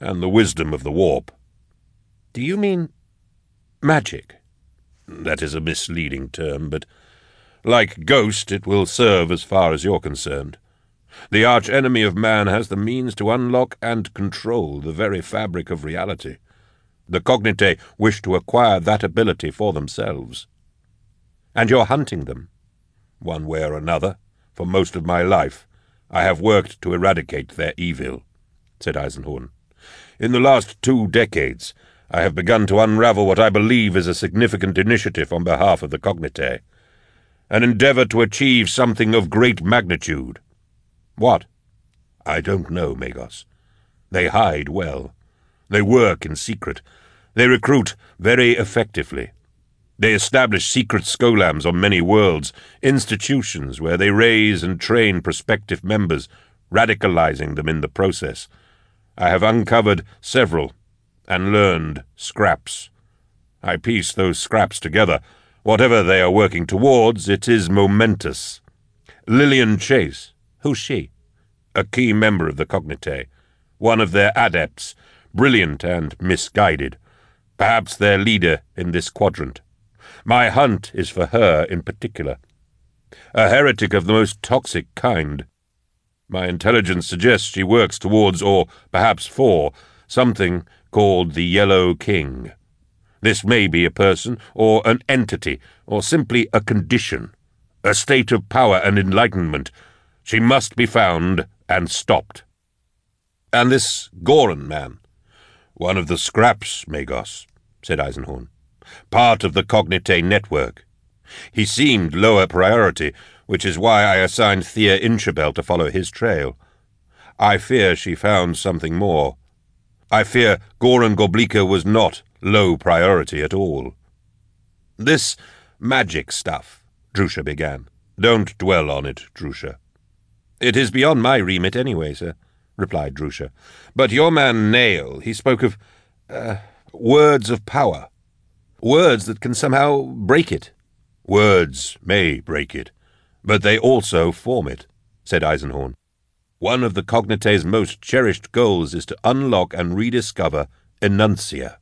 and the wisdom of the warp. Do you mean magic? That is a misleading term, but like ghost, it will serve as far as you're concerned. The arch-enemy of man has the means to unlock and control the very fabric of reality. The Cognitae wish to acquire that ability for themselves. And you're hunting them? One way or another, for most of my life, I have worked to eradicate their evil, said Eisenhorn. In the last two decades, I have begun to unravel what I believe is a significant initiative on behalf of the Cognitae, an endeavor to achieve something of great magnitude. What? I don't know, Magos. They hide well. They work in secret. They recruit very effectively. They establish secret scholams on many worlds, institutions where they raise and train prospective members, radicalizing them in the process. I have uncovered several and learned scraps. I piece those scraps together. Whatever they are working towards, it is momentous. Lilean Chase, who's she? A key member of the Cognitae, one of their adepts, brilliant and misguided, perhaps their leader in this quadrant. My hunt is for her in particular. A heretic of the most toxic kind. My intelligence suggests she works towards, or perhaps for, something called the Yellow King. This may be a person, or an entity, or simply a condition, a state of power and enlightenment. She must be found and stopped. And this Goran man? One of the scraps, Magos, said Eisenhorn. Part of the Cognitae network. He seemed lower priority, which is why I assigned Thea Inchabel to follow his trail. I fear she found something more. I fear Goran Gorblika was not low priority at all. This magic stuff, Drusha began. Don't dwell on it, Drusha. It is beyond my remit anyway, sir, replied Drusha. But your man Nayl, he spoke of, uh, words of power. Words that can somehow break it. Words may break it, but they also form it, said Eisenhorn. One of the Cognitae's most cherished goals is to unlock and rediscover Enuncia.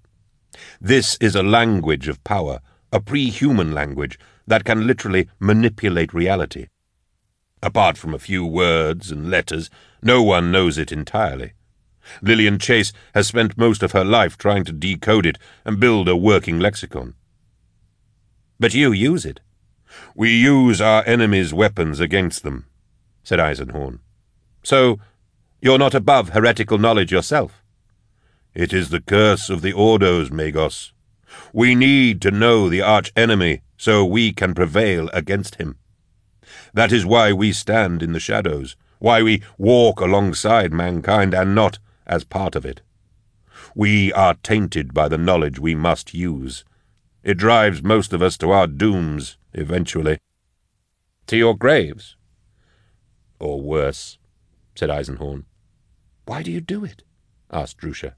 This is a language of power, a pre-human language that can literally manipulate reality. Apart from a few words and letters, no one knows it entirely. Lilean Chase has spent most of her life trying to decode it and build a working lexicon. But you use it. We use our enemies' weapons against them, said Eisenhorn. So, you're not above heretical knowledge yourself? It is the curse of the Ordos, Magos. We need to know the arch-enemy so we can prevail against him. That is why we stand in the shadows, why we walk alongside mankind and not as part of it. We are tainted by the knowledge we must use. It drives most of us to our dooms, eventually. To your graves? Or worse, said Eisenhorn. Why do you do it? asked Drusha.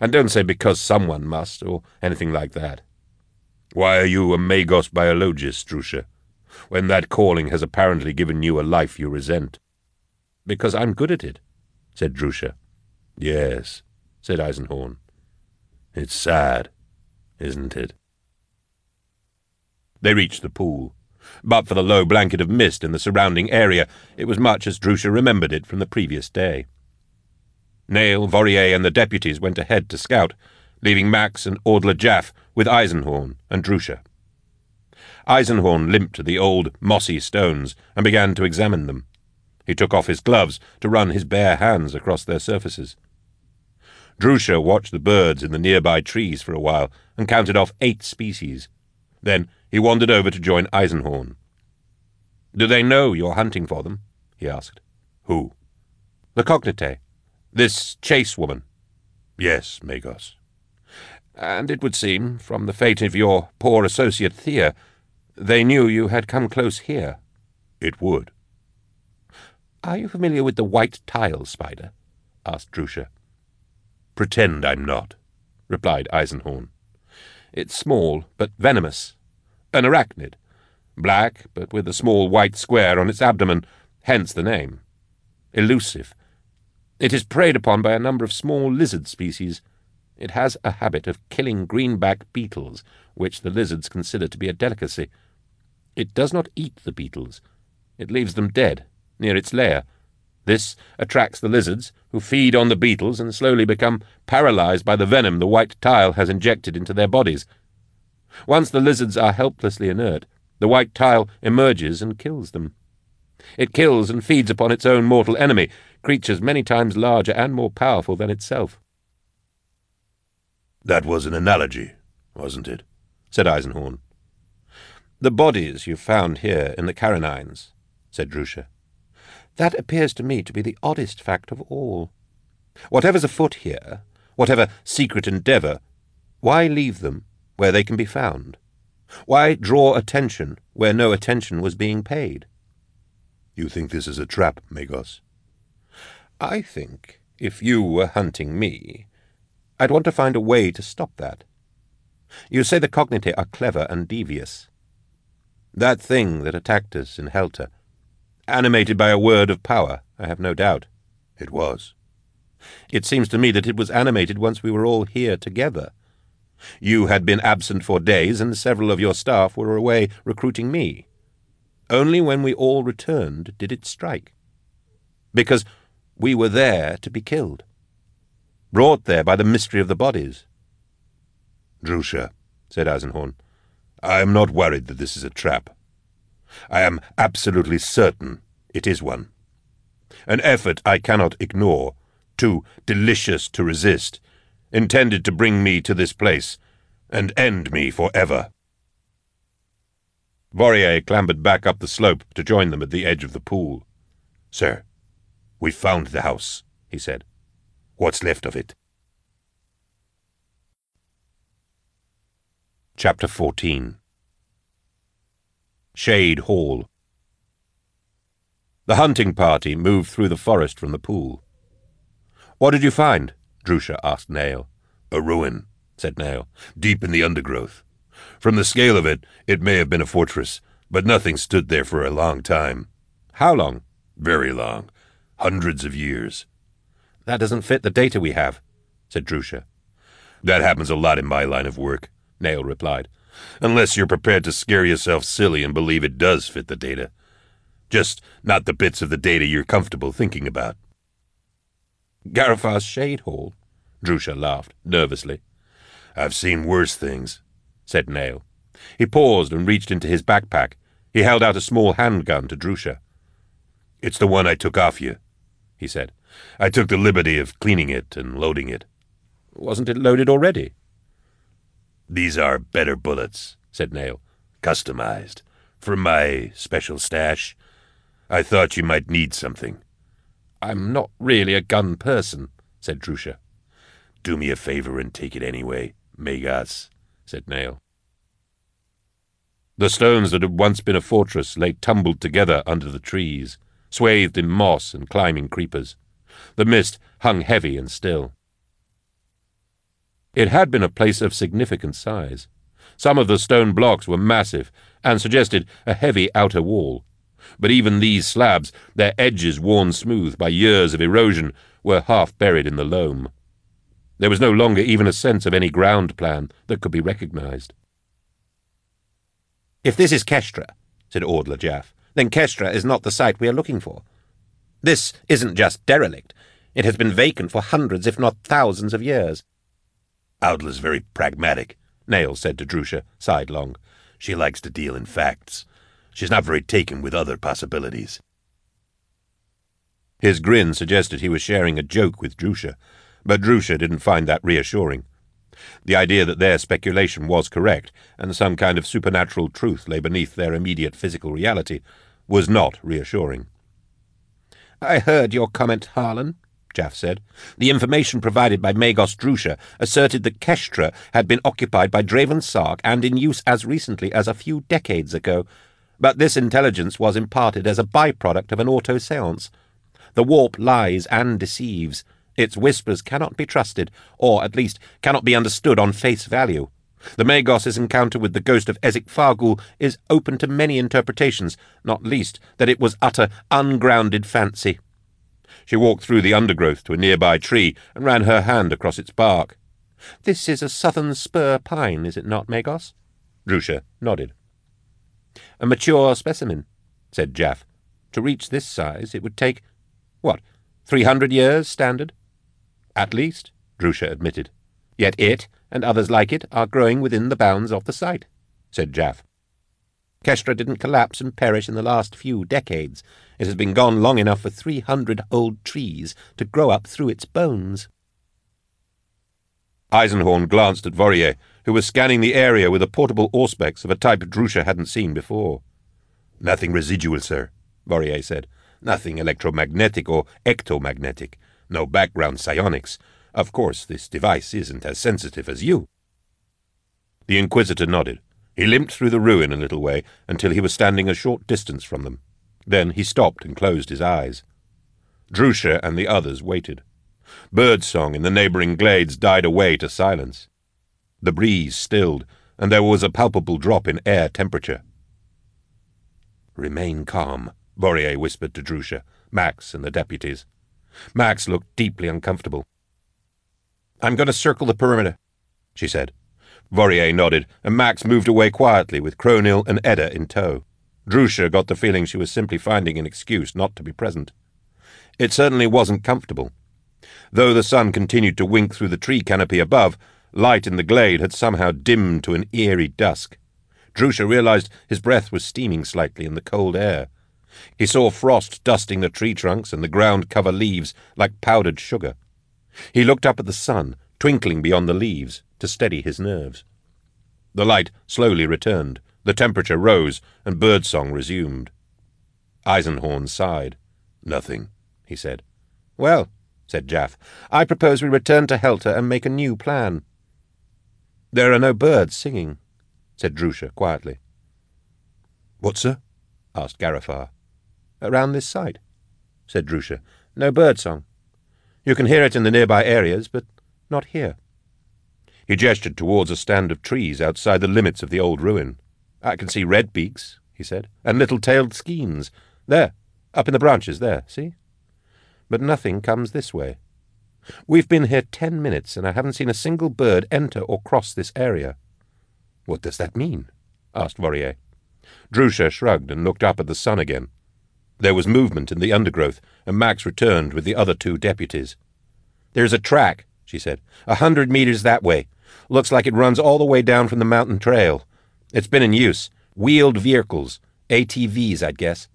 And don't say because someone must, or anything like that. Why are you a Magos biologist, Drusha, when that calling has apparently given you a life you resent? Because I'm good at it, said Drusha. Yes, said Eisenhorn. It's sad, isn't it? They reached the pool. But for the low blanket of mist in the surrounding area, it was much as Drusha remembered it from the previous day. Nayl, Vorier, and the deputies went ahead to scout, leaving Max and Ordla Jaff with Eisenhorn and Drusha. Eisenhorn limped to the old, mossy stones and began to examine them. He took off his gloves to run his bare hands across their surfaces. Drusha watched the birds in the nearby trees for a while and counted off eight species. Then he wandered over to join Eisenhorn. Do they know you're hunting for them? he asked. Who? The Cognitae. This Chase woman. Yes, Magos. And it would seem, from the fate of your poor associate Thea, they knew you had come close here. It would. Are you familiar with the white tile spider? asked Drusha. Pretend I'm not, replied Eisenhorn. It's small, but venomous. An arachnid. Black, but with a small white square on its abdomen, hence the name. Elusive. It is preyed upon by a number of small lizard species. It has a habit of killing greenback beetles, which the lizards consider to be a delicacy. It does not eat the beetles. It leaves them dead, near its lair. This attracts the lizards, who feed on the beetles and slowly become paralyzed by the venom the white tile has injected into their bodies. Once the lizards are helplessly inert, the white tile emerges and kills them. It kills and feeds upon its own mortal enemy, creatures many times larger and more powerful than itself. That was an analogy, wasn't it? said Eisenhorn. The bodies you found here in the Carronines, said Drusha. That appears to me to be the oddest fact of all. Whatever's afoot here, whatever secret endeavour, why leave them where they can be found? Why draw attention where no attention was being paid? You think this is a trap, Magos? I think, if you were hunting me, I'd want to find a way to stop that. You say the Cognitae are clever and devious. That thing that attacked us in Helter, animated by a word of power, I have no doubt. It was. It seems to me that it was animated once we were all here together. You had been absent for days, and several of your staff were away recruiting me. Only when we all returned did it strike. Because we were there to be killed. Brought there by the mystery of the bodies. Drusha, said Eisenhorn, I am not worried that this is a trap. I am absolutely certain it is one. An effort I cannot ignore, too delicious to resist, intended to bring me to this place and end me for ever. Vorier clambered back up the slope to join them at the edge of the pool. Sir, we've found the house, he said. What's left of it? Chapter 14 Shade Hall The hunting party moved through the forest from the pool. What did you find? Drusha asked Nayl. A ruin, said Nayl, deep in the undergrowth. From the scale of it, it may have been a fortress, but nothing stood there for a long time. How long? Very long. Hundreds of years. That doesn't fit the data we have, said Drusha. That happens a lot in my line of work, Nayl replied. Unless you're prepared to scare yourself silly and believe it does fit the data. Just not the bits of the data you're comfortable thinking about. Garifar's Shade Hall? Drusha laughed, nervously. I've seen worse things, said Nayl. He paused and reached into his backpack. He held out a small handgun to Drusha. It's the one I took off you, he said. I took the liberty of cleaning it and loading it. Wasn't it loaded already? These are better bullets, said Nayl. Customized. From my special stash. I thought you might need something. I'm not really a gun person, said Drusha. Do me a favor and take it anyway, Magos, said Nayl. The stones that had once been a fortress lay tumbled together under the trees, swathed in moss and climbing creepers. The mist hung heavy and still. It had been a place of significant size. Some of the stone blocks were massive and suggested a heavy outer wall. But even these slabs, their edges worn smooth by years of erosion, were half buried in the loam. There was no longer even a sense of any ground plan that could be recognized. If this is Kestra, said Ordla Jaff, then Kestra is not the site we are looking for. This isn't just derelict. It has been vacant for hundreds, if not thousands, of years. Ordla's very pragmatic, Nayl said to Drusha, sidelong. She likes to deal in facts. She's not very taken with other possibilities. His grin suggested he was sharing a joke with Drusha, but Drusha didn't find that reassuring. The idea that their speculation was correct, and some kind of supernatural truth lay beneath their immediate physical reality, was not reassuring. I heard your comment, Harlon, Jaff said. The information provided by Magos Drusha asserted that Kestra had been occupied by Draven Sark and in use as recently as a few decades ago, but this intelligence was imparted as a byproduct of an auto-seance. The warp lies and deceives. Its whispers cannot be trusted, or at least cannot be understood on face value. The Magos's encounter with the ghost of Ezek Fargul is open to many interpretations, not least that it was utter, ungrounded fancy. She walked through the undergrowth to a nearby tree and ran her hand across its bark. This is a southern spur pine, is it not, Magos? Drusha nodded. A mature specimen, said Jaff. To reach this size, it would take, what, three hundred years standard? At least, Drusha admitted. Yet it, and others like it, are growing within the bounds of the site, said Jaff. Kestra didn't collapse and perish in the last few decades. It has been gone long enough for three hundred old trees to grow up through its bones. Eisenhorn glanced at Vorier, who was scanning the area with a portable auspex of a type Drusha hadn't seen before. Nothing residual, sir, Vorier said. Nothing electromagnetic or ectomagnetic. No background psionics. Of course, this device isn't as sensitive as you. The Inquisitor nodded. He limped through the ruin a little way until he was standing a short distance from them. Then he stopped and closed his eyes. Drusha and the others waited. Birdsong in the neighbouring glades died away to silence. The breeze stilled, and there was a palpable drop in air temperature. Remain calm, Vorier whispered to Drusha, Max, and the deputies. Max looked deeply uncomfortable. I'm going to circle the perimeter, she said. Vorier nodded, and Max moved away quietly with Kronil and Edda in tow. Drusha got the feeling she was simply finding an excuse not to be present. It certainly wasn't comfortable. Though the sun continued to wink through the tree canopy above, light in the glade had somehow dimmed to an eerie dusk. Drusha realized his breath was steaming slightly in the cold air. He saw frost dusting the tree trunks and the ground cover leaves like powdered sugar. He looked up at the sun, twinkling beyond the leaves, to steady his nerves. The light slowly returned, the temperature rose, and birdsong resumed. Eisenhorn sighed. Nothing, he said. Well, said Jaff. I propose we return to Helter and make a new plan. There are no birds singing, said Drusha quietly. What, sir? asked Garifar. Around this site, said Drusha. No bird song. You can hear it in the nearby areas, but not here. He gestured towards a stand of trees outside the limits of the old ruin. I can see red beaks, he said, and little-tailed skeins. There, up in the branches there, see? but nothing comes this way. We've been here ten minutes, and I haven't seen a single bird enter or cross this area. What does that mean? asked Vorier. Drusha shrugged and looked up at the sun again. There was movement in the undergrowth, and Max returned with the other two deputies. There's a track, she said, a hundred meters that way. Looks like it runs all the way down from the mountain trail. It's been in use. Wheeled vehicles. ATVs, I'd guess.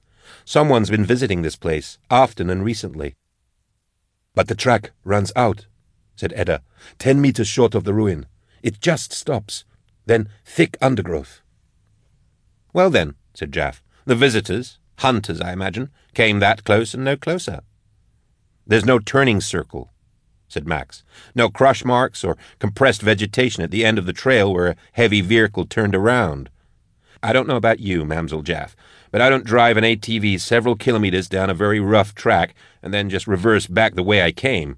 Someone's been visiting this place, often and recently. But the track runs out, said Edda, ten meters short of the ruin. It just stops. Then thick undergrowth. Well then, said Jaff, the visitors, hunters, I imagine, came that close and no closer. There's no turning circle, said Max. No crush marks or compressed vegetation at the end of the trail where a heavy vehicle turned around. I don't know about you, Mamzel Jaff, but I don't drive an ATV several kilometers down a very rough track and then just reverse back the way I came.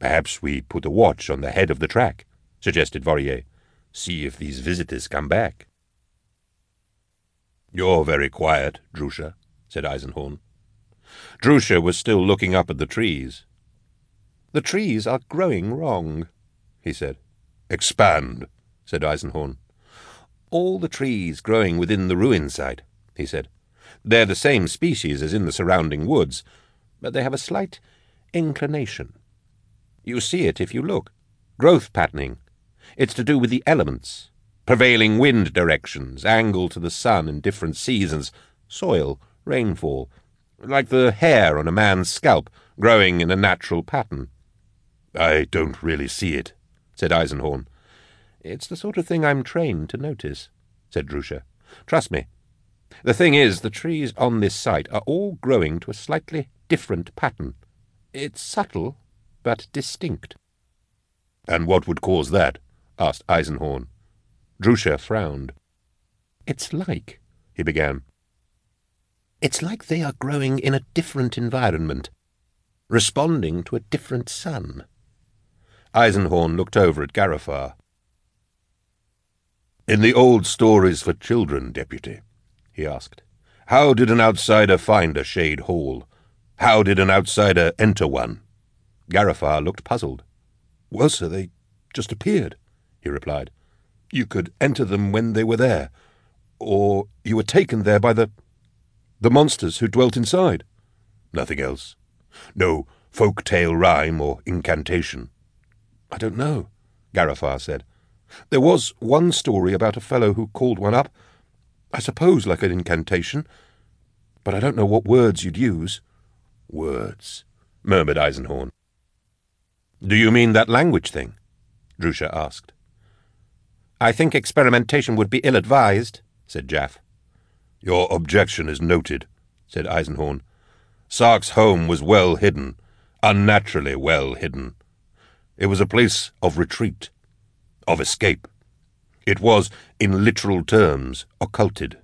Perhaps we put a watch on the head of the track, suggested Vorier. See if these visitors come back. You're very quiet, Drusha, said Eisenhorn. Drusha was still looking up at the trees. The trees are growing wrong, he said. Expand, said Eisenhorn. All the trees growing within the ruin site, he said. They're the same species as in the surrounding woods, but they have a slight inclination. You see it if you look. Growth patterning. It's to do with the elements. Prevailing wind directions, angle to the sun in different seasons, soil, rainfall, like the hair on a man's scalp, growing in a natural pattern. I don't really see it, said Eisenhorn. It's the sort of thing I'm trained to notice, said Drusha. Trust me. The thing is, the trees on this site are all growing to a slightly different pattern. It's subtle, but distinct. And what would cause that? asked Eisenhorn. Drusha frowned. It's like, he began. It's like they are growing in a different environment, responding to a different sun. Eisenhorn looked over at Garifar. In the old stories for children, Deputy, he asked, how did an outsider find a shade hall? How did an outsider enter one? Garifar looked puzzled. Well, sir, they just appeared, he replied. You could enter them when they were there, or you were taken there by the. the monsters who dwelt inside. Nothing else. No folk tale rhyme or incantation. I don't know, Garifar said. There was one story about a fellow who called one up, I suppose like an incantation, but I don't know what words you'd use. Words, murmured Eisenhorn. Do you mean that language thing? Drusha asked. I think experimentation would be ill-advised, said Jaff. Your objection is noted, said Eisenhorn. Sark's home was well hidden, unnaturally well hidden. It was a place of retreat, of escape. It was, in literal terms, occulted.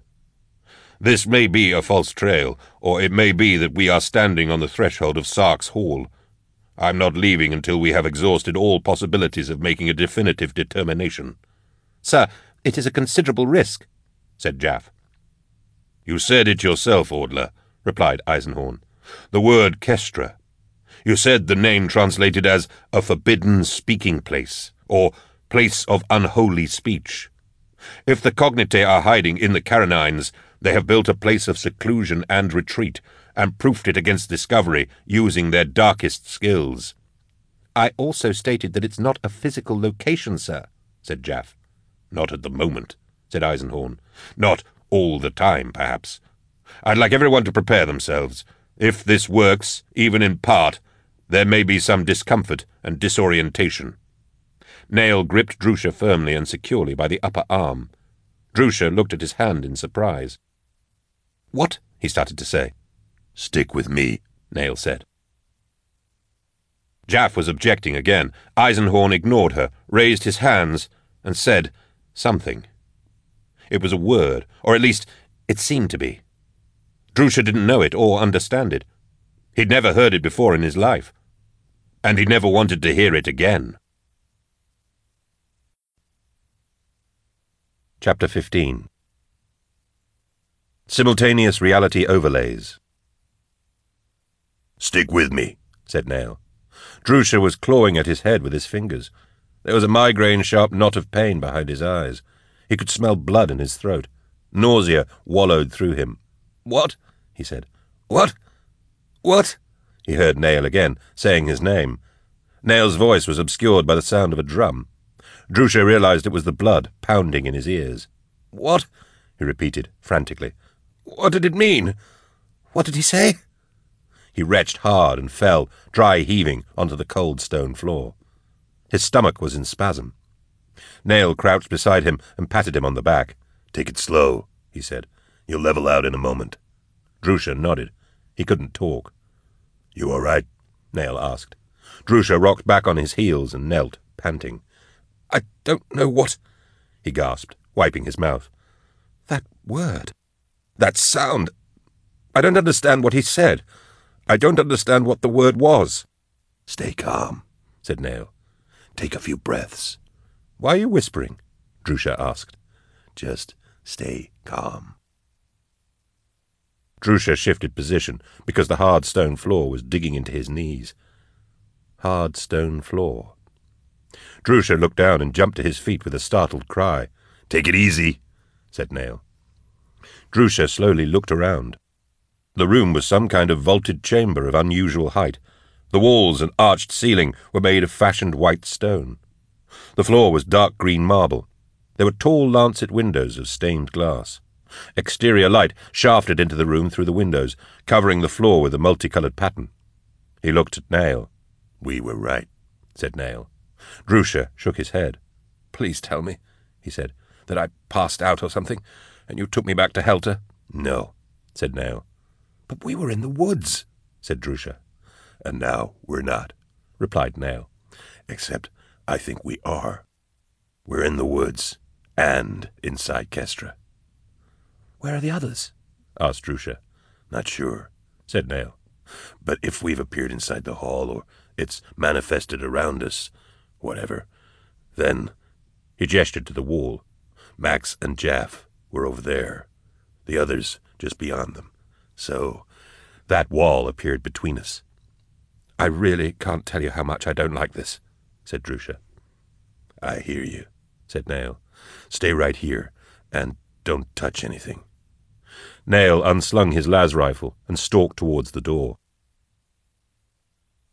This may be a false trail, or it may be that we are standing on the threshold of Sark's Hall. I'm not leaving until we have exhausted all possibilities of making a definitive determination. Sir, it is a considerable risk, said Jaff. You said it yourself, Ordla, replied Eisenhorn. The word Kestra. You said the name translated as a forbidden speaking place, or place of unholy speech. If the Cognitae are hiding in the Carinines, they have built a place of seclusion and retreat, and proofed it against discovery using their darkest skills. I also stated that it's not a physical location, sir, said Jaff. Not at the moment, said Eisenhorn. Not all the time, perhaps. I'd like everyone to prepare themselves. If this works, even in part, there may be some discomfort and disorientation. Nayl gripped Drusha firmly and securely by the upper arm. Drusha looked at his hand in surprise. What? he started to say. Stick with me, Nayl said. Jaff was objecting again. Eisenhorn ignored her, raised his hands, and said something. It was a word, or at least it seemed to be. Drusha didn't know it or understand it. He'd never heard it before in his life. And he never wanted to hear it again. Chapter 15 Simultaneous Reality Overlays Stick with me, said Nayl. Drusha was clawing at his head with his fingers. There was a migraine-sharp knot of pain behind his eyes. He could smell blood in his throat. Nausea wallowed through him. What? he said. What? What? He heard Nayl again, saying his name. Nayl's voice was obscured by the sound of a drum. Drusha realized it was the blood pounding in his ears. What? he repeated, frantically. What did it mean? What did he say? He retched hard and fell, dry heaving, onto the cold stone floor. His stomach was in spasm. Nayl crouched beside him and patted him on the back. Take it slow, he said. You'll level out in a moment. Drusha nodded. He couldn't talk. You all right? Nayl asked. Drusha rocked back on his heels and knelt, panting. I don't know what... he gasped, wiping his mouth. That word. That sound. I don't understand what he said. I don't understand what the word was. Stay calm, said Nayl. Take a few breaths. Why are you whispering? Drusha asked. Just stay calm. Drusha shifted position because the hard stone floor was digging into his knees. Hard stone floor. Drusha looked down and jumped to his feet with a startled cry. Take it easy, said Nayl. Drusha slowly looked around. The room was some kind of vaulted chamber of unusual height. The walls and arched ceiling were made of fashioned white stone. The floor was dark green marble. There were tall lancet windows of stained glass. Exterior light shafted into the room through the windows, covering the floor with a multicolored pattern. He looked at Nayl. We were right, said Nayl. Drusha shook his head. Please tell me, he said, that I passed out or something, and you took me back to Helter. No, said Nayl. But we were in the woods, said Drusha. And now we're not, replied Nayl. Except I think we are. We're in the woods, and inside Kestra. Where are the others? asked Drusha. Not sure, said Nayl. But if we've appeared inside the hall, or it's manifested around us, whatever, then... He gestured to the wall. Max and Jaff were over there. The others just beyond them. So, That wall appeared between us. I really can't tell you how much I don't like this, said Drusha. I hear you, said Nayl. Stay right here, and don't touch anything. Nayl unslung his las rifle and stalked towards the door.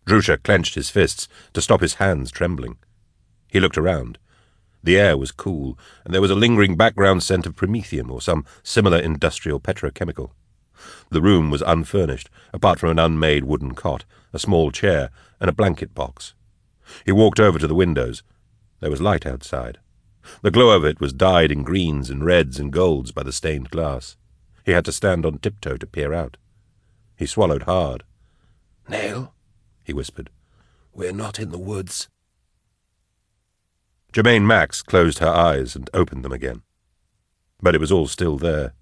Drusha clenched his fists to stop his hands trembling. He looked around. The air was cool, and there was a lingering background scent of promethium or some similar industrial petrochemical. The room was unfurnished, apart from an unmade wooden cot, a small chair, and a blanket box. He walked over to the windows. There was light outside. The glow of it was dyed in greens and reds and golds by the stained glass. He had to stand on tiptoe to peer out. He swallowed hard. Nayl, he whispered, we're not in the woods. Germaine Max closed her eyes and opened them again. But it was all still there.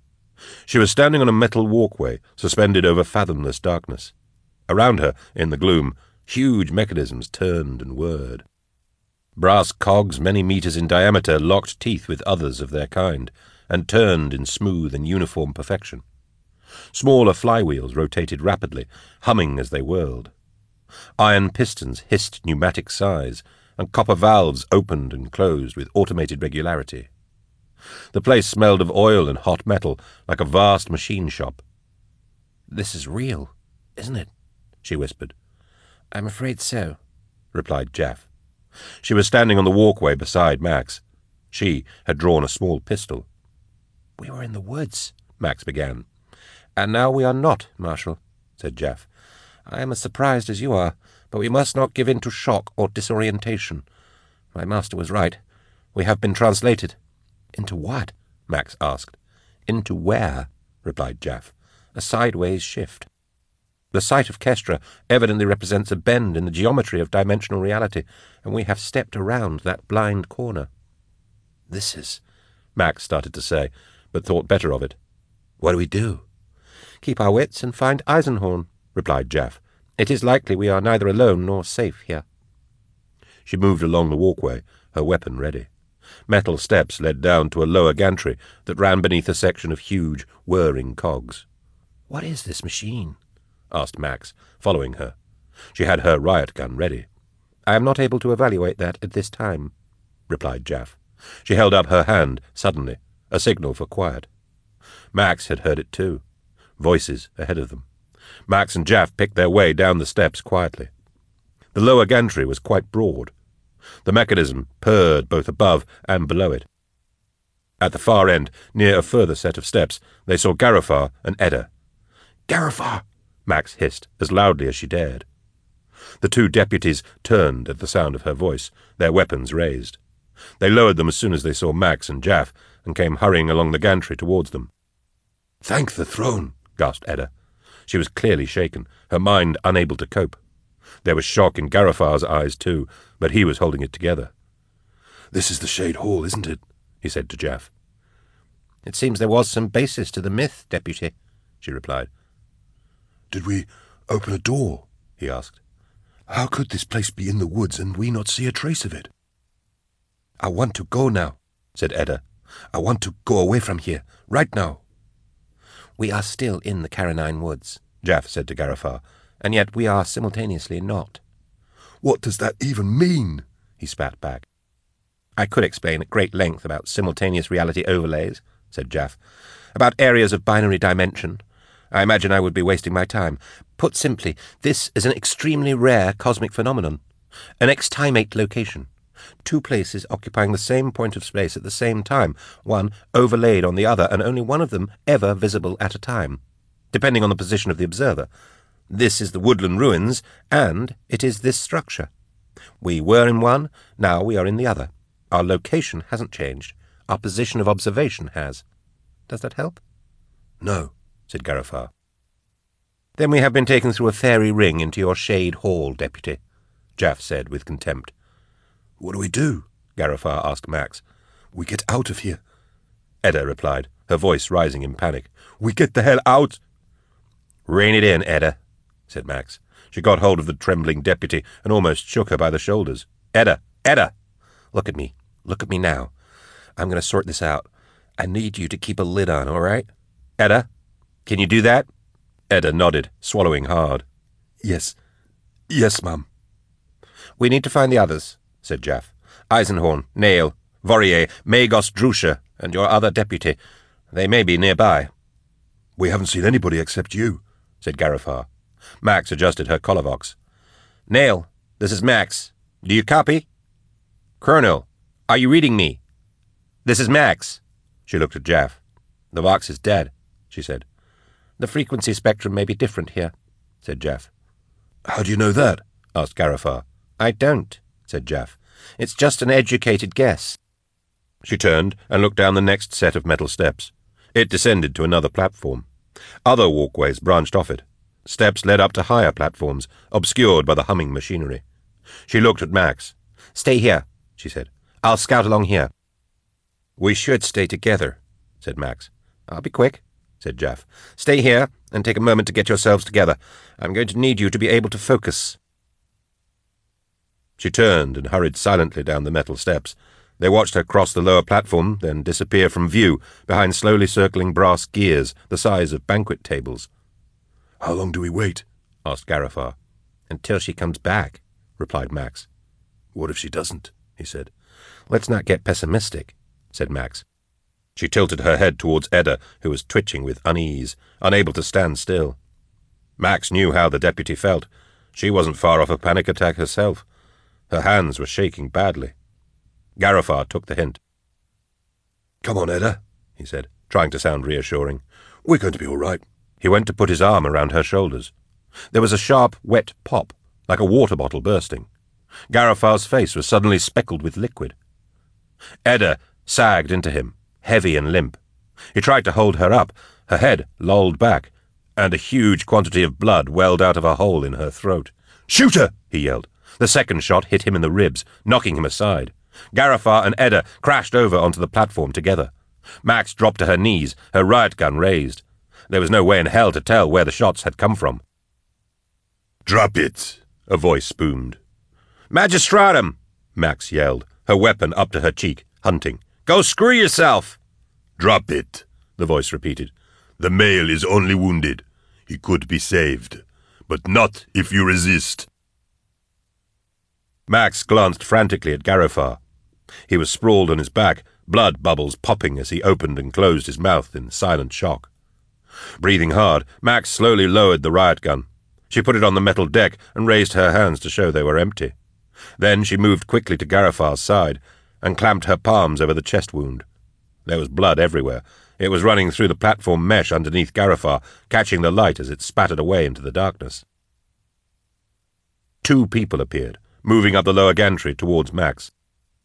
She was standing on a metal walkway, suspended over fathomless darkness. Around her, in the gloom, huge mechanisms turned and whirred. Brass cogs many meters in diameter locked teeth with others of their kind, and turned in smooth and uniform perfection. Smaller flywheels rotated rapidly, humming as they whirled. Iron pistons hissed pneumatic sighs, and copper valves opened and closed with automated regularity. The place smelled of oil and hot metal, like a vast machine shop. This is real, isn't it? she whispered. I'm afraid so, replied Jaff. She was standing on the walkway beside Max. She had drawn a small pistol. We were in the woods, Max began. And now we are not, Marshal, said Jaff. I am as surprised as you are but we must not give in to shock or disorientation. My master was right. We have been translated. Into what? Max asked. Into where? replied Jaff. A sideways shift. The site of Kestra evidently represents a bend in the geometry of dimensional reality, and we have stepped around that blind corner. This is... Max started to say, but thought better of it. What do we do? Keep our wits and find Eisenhorn, replied Jaff. It is likely we are neither alone nor safe here. She moved along the walkway, her weapon ready. Metal steps led down to a lower gantry that ran beneath a section of huge, whirring cogs. What is this machine? asked Max, following her. She had her riot gun ready. I am not able to evaluate that at this time, replied Jaff. She held up her hand suddenly, a signal for quiet. Max had heard it too. Voices ahead of them. Max and Jaff picked their way down the steps quietly. The lower gantry was quite broad. The mechanism purred both above and below it. At the far end, near a further set of steps, they saw Garifar and Edda. Garifar! Max hissed, as loudly as she dared. The two deputies turned at the sound of her voice, their weapons raised. They lowered them as soon as they saw Max and Jaff, and came hurrying along the gantry towards them. Thank the throne, gasped Edda. She was clearly shaken, her mind unable to cope. There was shock in Garifar's eyes, too, but he was holding it together. This is the Shade Hall, isn't it? he said to Jaff. It seems there was some basis to the myth, Deputy, she replied. Did we open a door? he asked. How could this place be in the woods and we not see a trace of it? I want to go now, said Edda. I want to go away from here, right now. We are still in the Carinine woods, Jaff said to Garifar, and yet we are simultaneously not. What does that even mean? he spat back. I could explain at great length about simultaneous reality overlays, said Jaff, about areas of binary dimension. I imagine I would be wasting my time. Put simply, this is an extremely rare cosmic phenomenon, an extimate location two places occupying the same point of space at the same time, one overlaid on the other, and only one of them ever visible at a time, depending on the position of the observer. This is the woodland ruins, and it is this structure. We were in one, now we are in the other. Our location hasn't changed. Our position of observation has. Does that help? No, said Garifar. Then we have been taken through a fairy ring into your shade hall, Deputy, Jaff said with contempt. What do we do? Garifar asked Max. We get out of here. Edda replied, her voice rising in panic. We get the hell out! Rein it in, Edda, said Max. She got hold of the trembling deputy and almost shook her by the shoulders. Edda! Edda! Look at me. Look at me now. I'm going to sort this out. I need you to keep a lid on, all right? Edda, can you do that? Edda nodded, swallowing hard. Yes. Yes, ma'am. We need to find the others, said Jaff. Eisenhorn, Nayl, Vorier, Magos Drusha, and your other deputy. They may be nearby. We haven't seen anybody except you, said Garifar. Max adjusted her collar vox. Nayl, this is Max. Do you copy? Colonel, are you reading me? This is Max. She looked at Jaff. The vox is dead, she said. The frequency spectrum may be different here, said Jaff. How do you know that? asked Garifar. I don't, said Jaff. It's just an educated guess. She turned and looked down the next set of metal steps. It descended to another platform. Other walkways branched off it. Steps led up to higher platforms, obscured by the humming machinery. She looked at Max. Stay here, she said. I'll scout along here. We should stay together, said Max. I'll be quick, said Jaff. Stay here and take a moment to get yourselves together. I'm going to need you to be able to focus. She turned and hurried silently down the metal steps. They watched her cross the lower platform, then disappear from view behind slowly circling brass gears the size of banquet tables. How long do we wait? asked Garifar. Until she comes back, replied Max. What if she doesn't? he said. Let's not get pessimistic, said Max. She tilted her head towards Edda, who was twitching with unease, unable to stand still. Max knew how the deputy felt. She wasn't far off a panic attack herself. Her hands were shaking badly. Garifar took the hint. Come on, Edda, he said, trying to sound reassuring. We're going to be all right. He went to put his arm around her shoulders. There was a sharp, wet pop, like a water bottle bursting. Garifar's face was suddenly speckled with liquid. Edda sagged into him, heavy and limp. He tried to hold her up, her head lolled back, and a huge quantity of blood welled out of a hole in her throat. Shoot her! he yelled. The second shot hit him in the ribs, knocking him aside. Garifar and Edda crashed over onto the platform together. Max dropped to her knees, her riot gun raised. There was no way in hell to tell where the shots had come from. Drop it, a voice boomed. Magistratum, Max yelled, her weapon up to her cheek, hunting. Go screw yourself! Drop it, the voice repeated. The male is only wounded. He could be saved, but not if you resist. Max glanced frantically at Garifar. He was sprawled on his back, blood bubbles popping as he opened and closed his mouth in silent shock. Breathing hard, Max slowly lowered the riot gun. She put it on the metal deck and raised her hands to show they were empty. Then she moved quickly to Garifar's side and clamped her palms over the chest wound. There was blood everywhere. It was running through the platform mesh underneath Garifar, catching the light as it spattered away into the darkness. Two people appeared moving up the lower gantry towards Max.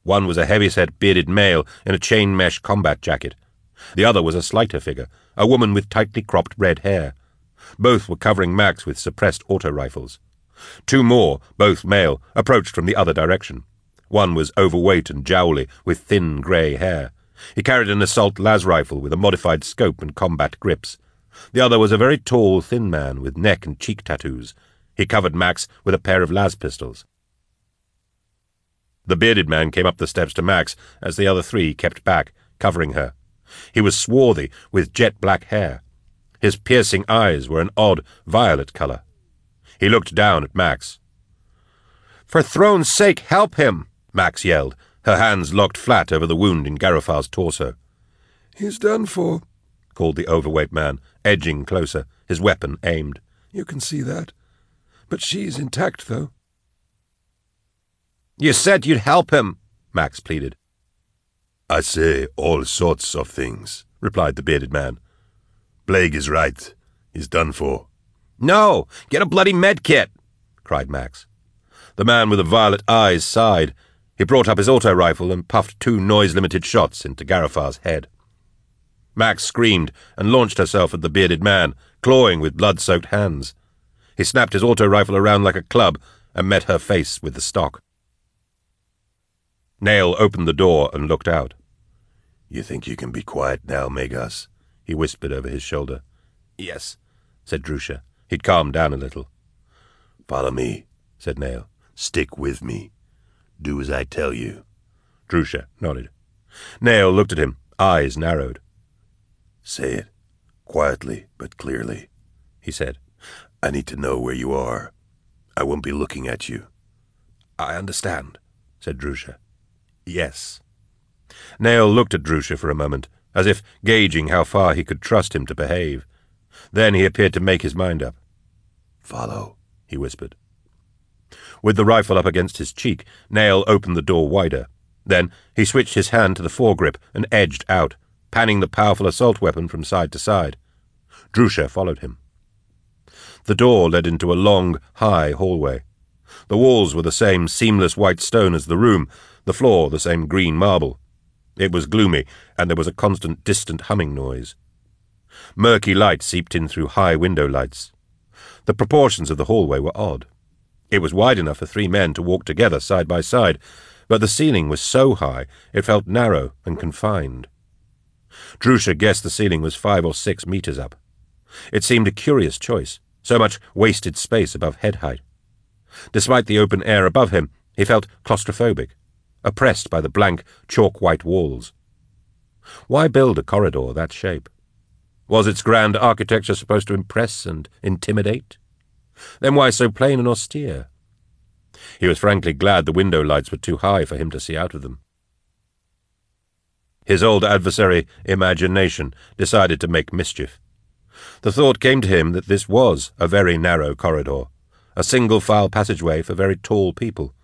One was a heavy-set bearded male in a chain mesh combat jacket. The other was a slighter figure, a woman with tightly cropped red hair. Both were covering Max with suppressed auto rifles. Two more, both male, approached from the other direction. One was overweight and jowly, with thin grey hair. He carried an assault las rifle with a modified scope and combat grips. The other was a very tall, thin man with neck and cheek tattoos. He covered Max with a pair of las pistols. The bearded man came up the steps to Max as the other three kept back, covering her. He was swarthy, with jet black hair. His piercing eyes were an odd violet colour. He looked down at Max. For throne's sake, help him! Max yelled, her hands locked flat over the wound in Garifar's torso. He's done for, called the overweight man, edging closer, his weapon aimed. You can see that. But she's intact, though. You said you'd help him, Max pleaded. I say all sorts of things, replied the bearded man. Blake is right. He's done for. No! Get a bloody med kit! cried Max. The man with the violet eyes sighed. He brought up his auto rifle and puffed two noise-limited shots into Garifar's head. Max screamed and launched herself at the bearded man, clawing with blood-soaked hands. He snapped his auto rifle around like a club and met her face with the stock. Nayl opened the door and looked out. You think you can be quiet now, Magos? he whispered over his shoulder. Yes, said Drusha. He'd calmed down a little. Follow me, said Nayl. Stick with me. Do as I tell you. Drusha nodded. Nayl looked at him, eyes narrowed. Say it, quietly but clearly. he said. I need to know where you are. I won't be looking at you. I understand, said Drusha. Yes. Nayl looked at Drusha for a moment, as if gauging how far he could trust him to behave. Then he appeared to make his mind up. Follow, he whispered. With the rifle up against his cheek, Nayl opened the door wider. Then he switched his hand to the foregrip and edged out, panning the powerful assault weapon from side to side. Drusha followed him. The door led into a long, high hallway. The walls were the same seamless white stone as the room, the floor the same green marble. It was gloomy, and there was a constant distant humming noise. Murky light seeped in through high window lights. The proportions of the hallway were odd. It was wide enough for three men to walk together side by side, but the ceiling was so high it felt narrow and confined. Drusha guessed the ceiling was five or six meters up. It seemed a curious choice, so much wasted space above head height. Despite the open air above him, he felt claustrophobic, oppressed by the blank, chalk-white walls. Why build a corridor that shape? Was its grand architecture supposed to impress and intimidate? Then why so plain and austere? He was frankly glad the window lights were too high for him to see out of them. His old adversary, imagination, decided to make mischief. The thought came to him that this was a very narrow corridor, a single-file passageway for very tall people.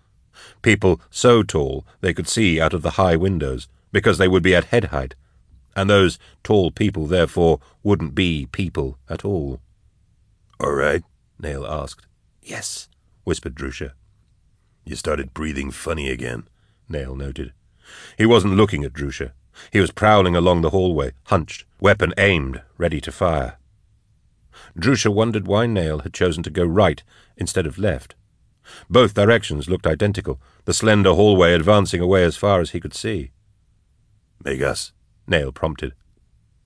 People so tall they could see out of the high windows, because they would be at head height, and those tall people, therefore, wouldn't be people at all. All right? Nayl asked. Yes, whispered Drusha. You started breathing funny again, Nayl noted. He wasn't looking at Drusha. He was prowling along the hallway, hunched, weapon aimed, ready to fire. Drusha wondered why Nayl had chosen to go right instead of left. Both directions looked identical, the slender hallway advancing away as far as he could see. Magos, Nayl prompted.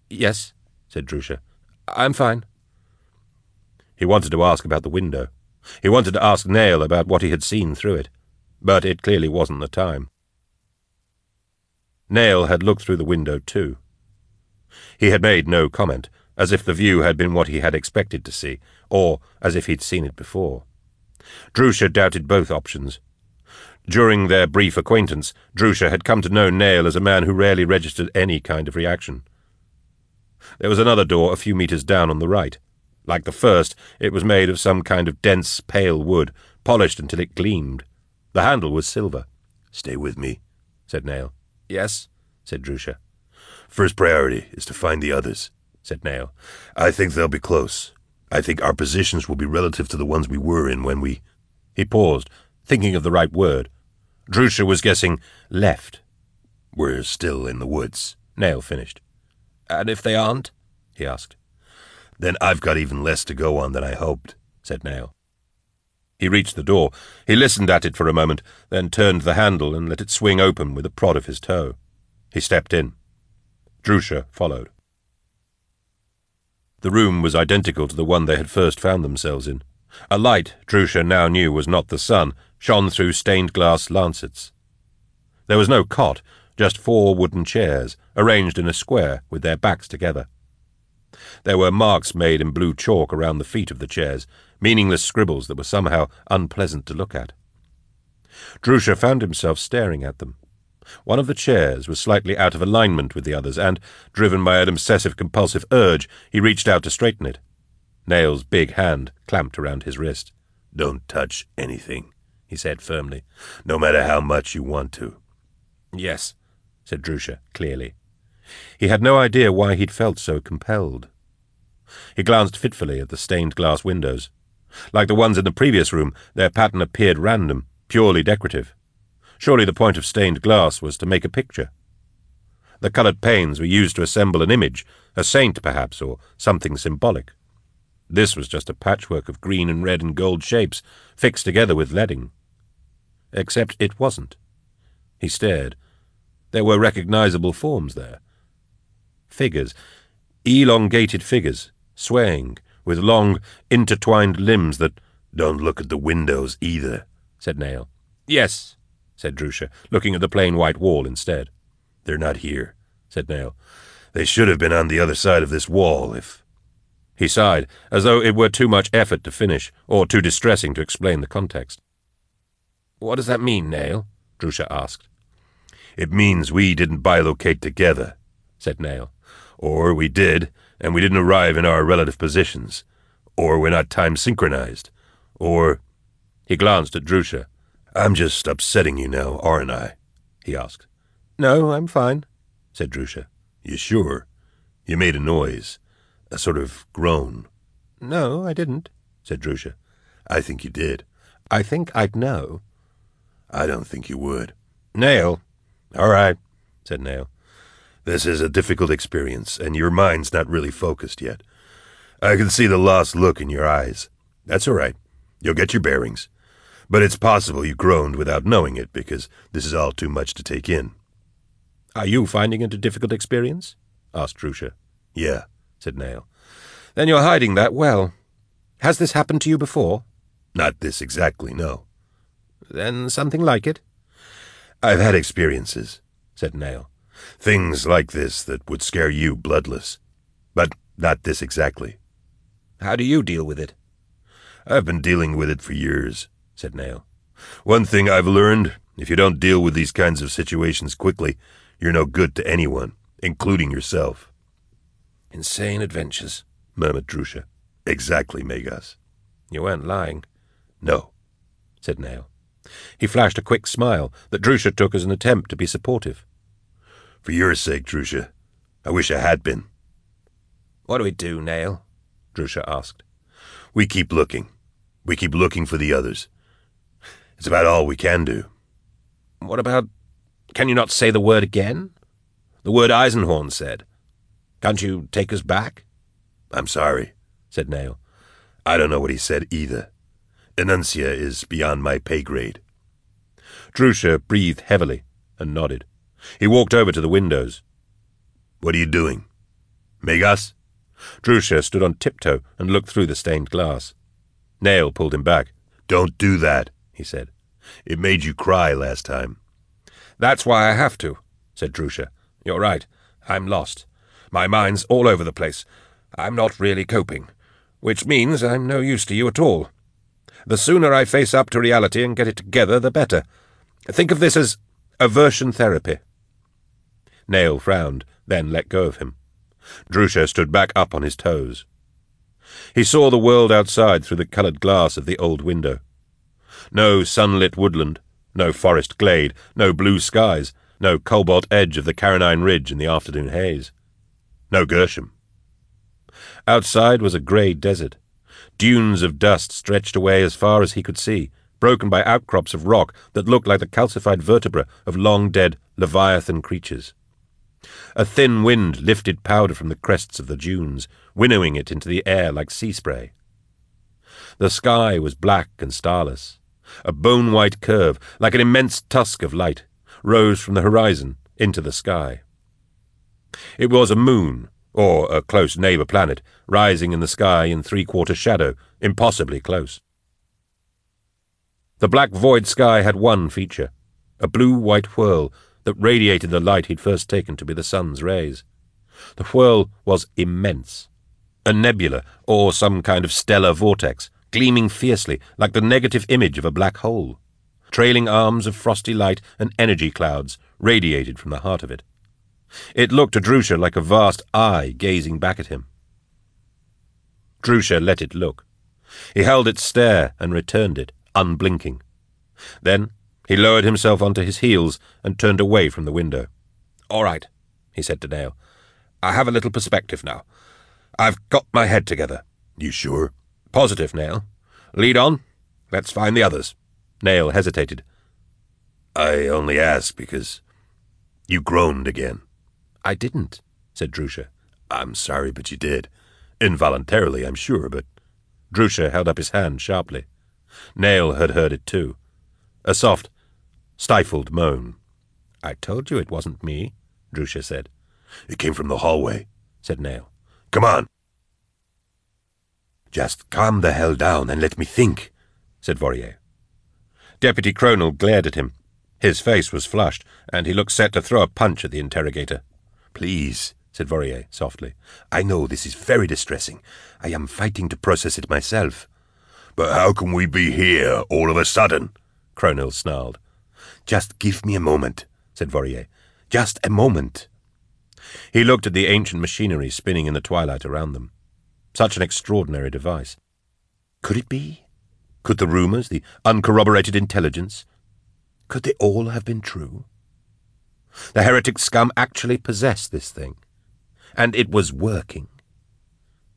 Yes, said Drusha. I'm fine. He wanted to ask about the window. He wanted to ask Nayl about what he had seen through it, but it clearly wasn't the time. Nayl had looked through the window too. He had made no comment, as if the view had been what he had expected to see, or as if he'd seen it before. Drusha doubted both options. During their brief acquaintance, Drusha had come to know Nayl as a man who rarely registered any kind of reaction. There was another door a few meters down on the right. Like the first, it was made of some kind of dense, pale wood, polished until it gleamed. The handle was silver. Stay with me, said Nayl. Yes, said Drusha. First priority is to find the others, said Nayl. I think they'll be close. I think our positions will be relative to the ones we were in when we... He paused, thinking of the right word. Drusha was guessing left. We're still in the woods, Nayl finished. And if they aren't? he asked. Then I've got even less to go on than I hoped, said Nayl. He reached the door. He listened at it for a moment, then turned the handle and let it swing open with a prod of his toe. He stepped in. Drusha followed. The room was identical to the one they had first found themselves in. A light, Drusha now knew was not the sun, shone through stained glass lancets. There was no cot, just four wooden chairs, arranged in a square with their backs together. There were marks made in blue chalk around the feet of the chairs, meaningless scribbles that were somehow unpleasant to look at. Drusha found himself staring at them. One of the chairs was slightly out of alignment with the others, and, driven by an obsessive-compulsive urge, he reached out to straighten it. Nayl's big hand clamped around his wrist. Don't touch anything, he said firmly, no matter how much you want to. Yes, said Drusha clearly. He had no idea why he'd felt so compelled. He glanced fitfully at the stained glass windows. Like the ones in the previous room, their pattern appeared random, purely decorative. Surely the point of stained glass was to make a picture. The coloured panes were used to assemble an image, a saint perhaps, or something symbolic. This was just a patchwork of green and red and gold shapes, fixed together with leading. Except it wasn't. He stared. There were recognizable forms there. Figures, elongated figures, swaying, with long, intertwined limbs that... Don't look at the windows either, said Nayl. Yes, said Drusha, looking at the plain white wall instead. They're not here, said Nayl. They should have been on the other side of this wall if... He sighed, as though it were too much effort to finish, or too distressing to explain the context. What does that mean, Nayl? Drusha asked. It means we didn't bilocate together, said Nayl. Or we did, and we didn't arrive in our relative positions. Or we're not time synchronized. Or. He glanced at Drusha. I'm just upsetting you now, aren't I? he asked. No, I'm fine, said Drusha. You sure? You made a noise. A sort of groan. No, I didn't, said Drusha. I think you did. I think I'd know. I don't think you would. Nayl. All right, said Nayl. This is a difficult experience, and your mind's not really focused yet. I can see the lost look in your eyes. That's all right. You'll get your bearings. But it's possible you groaned without knowing it, because this is all too much to take in. Are you finding it a difficult experience? asked Drusha. Yeah, said Nayl. Then you're hiding that well. Has this happened to you before? Not this exactly, no. Then something like it? I've had experiences, said Nayl. Things like this that would scare you bloodless. But not this exactly. How do you deal with it? I've been dealing with it for years, said Nayl. One thing I've learned, if you don't deal with these kinds of situations quickly, you're no good to anyone, including yourself. Insane adventures, murmured Drusha. Exactly, Magos. You weren't lying. No, said Nayl. He flashed a quick smile that Drusha took as an attempt to be supportive. For your sake, Drusha. I wish I had been. What do we do, Nayl? Drusha asked. We keep looking. We keep looking for the others. It's about all we can do. What about... Can you not say the word again? The word Eisenhorn said. Can't you take us back? I'm sorry, said Nayl. I don't know what he said either. Enuncia is beyond my pay grade. Drusha breathed heavily and nodded. He walked over to the windows. What are you doing? Magos? Drusha stood on tiptoe and looked through the stained glass. Nayl pulled him back. Don't do that, he said. It made you cry last time. That's why I have to, said Drusha. You're right. I'm lost. My mind's all over the place. I'm not really coping. Which means I'm no use to you at all. The sooner I face up to reality and get it together, the better. Think of this as aversion therapy. Nayl frowned, then let go of him. Drusha stood back up on his toes. He saw the world outside through the coloured glass of the old window. No sunlit woodland, no forest glade, no blue skies, no cobalt edge of the Carinine Ridge in the afternoon haze. No Gershom. Outside was a grey desert. Dunes of dust stretched away as far as he could see, broken by outcrops of rock that looked like the calcified vertebra of long-dead leviathan creatures. A thin wind lifted powder from the crests of the dunes, winnowing it into the air like sea spray. The sky was black and starless. A bone-white curve, like an immense tusk of light, rose from the horizon into the sky. It was a moon, or a close neighbour planet, rising in the sky in three-quarter shadow, impossibly close. The black void sky had one feature, a blue-white whirl that radiated the light he'd first taken to be the sun's rays. The whirl was immense. A nebula, or some kind of stellar vortex, gleaming fiercely like the negative image of a black hole. Trailing arms of frosty light and energy clouds radiated from the heart of it. It looked to Drusha like a vast eye gazing back at him. Drusha let it look. He held its stare and returned it, unblinking. Then he lowered himself onto his heels and turned away from the window. All right, he said to Nayl. I have a little perspective now. I've got my head together. You sure? Positive, Nayl. Lead on. Let's find the others. Nayl hesitated. I only ask because you groaned again. I didn't, said Drusha. I'm sorry, but you did. Involuntarily, I'm sure, but... Drusha held up his hand sharply. Nayl had heard it too. A soft, stifled moan. I told you it wasn't me, Drusha said. It came from the hallway, said Nayl. Come on. Just calm the hell down and let me think, said Vorier. Deputy Kronel glared at him. His face was flushed, and he looked set to throw a punch at the interrogator. Please, said Vorier softly. I know this is very distressing. I am fighting to process it myself. But how can we be here all of a sudden? Cronil snarled. Just give me a moment, said Vorier. Just a moment. He looked at the ancient machinery spinning in the twilight around them. Such an extraordinary device. Could it be? Could the rumours, the uncorroborated intelligence, could they all have been true? The heretic scum actually possessed this thing, and it was working.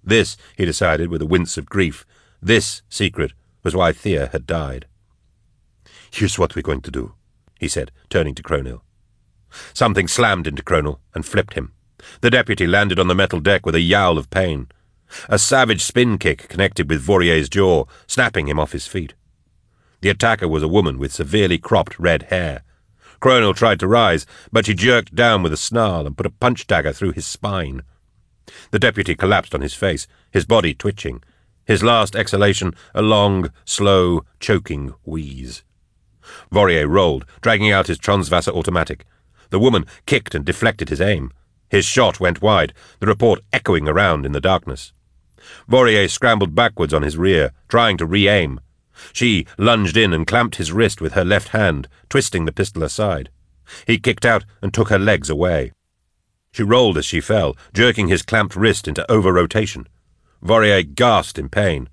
This, he decided with a wince of grief, this secret was why Thea had died. Here's what we're going to do, he said, turning to Cronil. Something slammed into Cronil and flipped him. The deputy landed on the metal deck with a yowl of pain. A savage spin kick connected with Vorier's jaw, snapping him off his feet. The attacker was a woman with severely cropped red hair. Cronil tried to rise, but she jerked down with a snarl and put a punch dagger through his spine. The deputy collapsed on his face, his body twitching, his last exhalation a long, slow, choking wheeze. Vorier rolled, dragging out his Transwasser automatic. The woman kicked and deflected his aim. His shot went wide, the report echoing around in the darkness. Vorier scrambled backwards on his rear, trying to re-aim. She lunged in and clamped his wrist with her left hand, twisting the pistol aside. He kicked out and took her legs away. She rolled as she fell, jerking his clamped wrist into over-rotation. Vorier gasped in pain.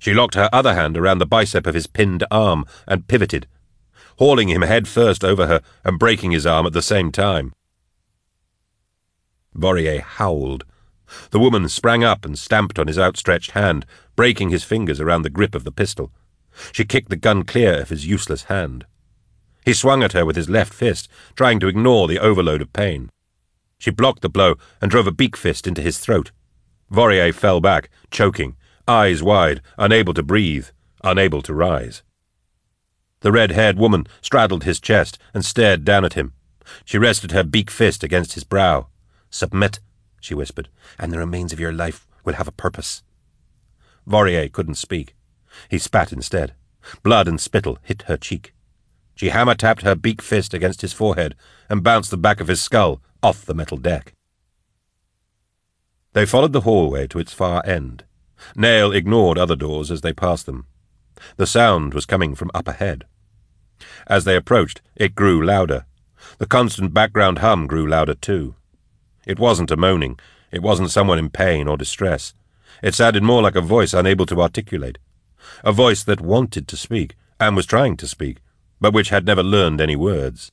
She locked her other hand around the bicep of his pinned arm and pivoted, hauling him head first over her and breaking his arm at the same time. Vorier howled. The woman sprang up and stamped on his outstretched hand, breaking his fingers around the grip of the pistol. She kicked the gun clear of his useless hand. He swung at her with his left fist, trying to ignore the overload of pain. She blocked the blow and drove a beak fist into his throat. Vorier fell back, choking, eyes wide, unable to breathe, unable to rise. The red-haired woman straddled his chest and stared down at him. She rested her beak fist against his brow. Submit, she whispered, and the remains of your life will have a purpose. Vorier couldn't speak. He spat instead. Blood and spittle hit her cheek. She hammer-tapped her beak fist against his forehead and bounced the back of his skull off the metal deck. They followed the hallway to its far end. Nayl ignored other doors as they passed them. The sound was coming from up ahead. As they approached, it grew louder. The constant background hum grew louder too. It wasn't a moaning. It wasn't someone in pain or distress. It sounded more like a voice unable to articulate. A voice that wanted to speak, and was trying to speak, but which had never learned any words.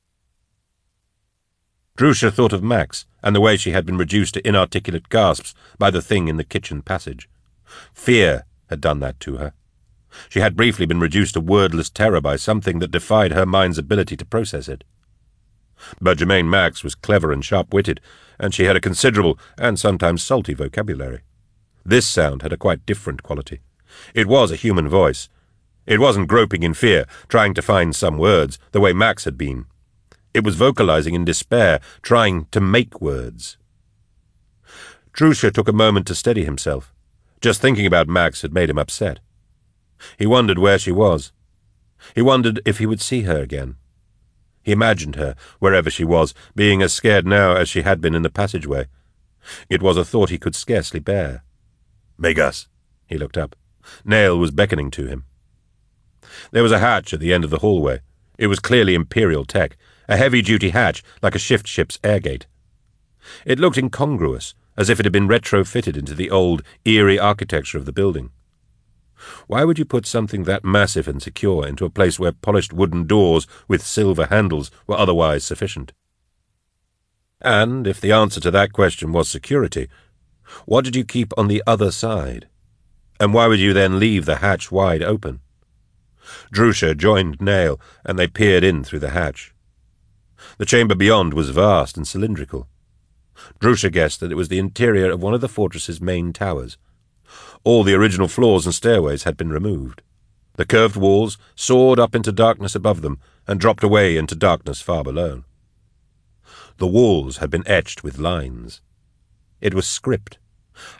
Drusha thought of Max, and the way she had been reduced to inarticulate gasps by the thing in the kitchen passage. Fear had done that to her. She had briefly been reduced to wordless terror by something that defied her mind's ability to process it. But Germaine Max was clever and sharp-witted, and she had a considerable and sometimes salty vocabulary. This sound had a quite different quality. It was a human voice. It wasn't groping in fear, trying to find some words, the way Max had been. It was vocalizing in despair, trying to make words. Drusha took a moment to steady himself. Just thinking about Max had made him upset. He wondered where she was. He wondered if he would see her again. He imagined her, wherever she was, being as scared now as she had been in the passageway. It was a thought he could scarcely bear. Magos. He looked up. Nayl was beckoning to him. There was a hatch at the end of the hallway. It was clearly Imperial tech, a heavy-duty hatch like a shift ship's airgate. It looked incongruous, as if it had been retrofitted into the old, eerie architecture of the building. Why would you put something that massive and secure into a place where polished wooden doors with silver handles were otherwise sufficient? And if the answer to that question was security, what did you keep on the other side? And why would you then leave the hatch wide open? Drusha joined Nayl, and they peered in through the hatch. The chamber beyond was vast and cylindrical. Drusha guessed that it was the interior of one of the fortress's main towers. All the original floors and stairways had been removed. The curved walls soared up into darkness above them and dropped away into darkness far below. The walls had been etched with lines. It was script,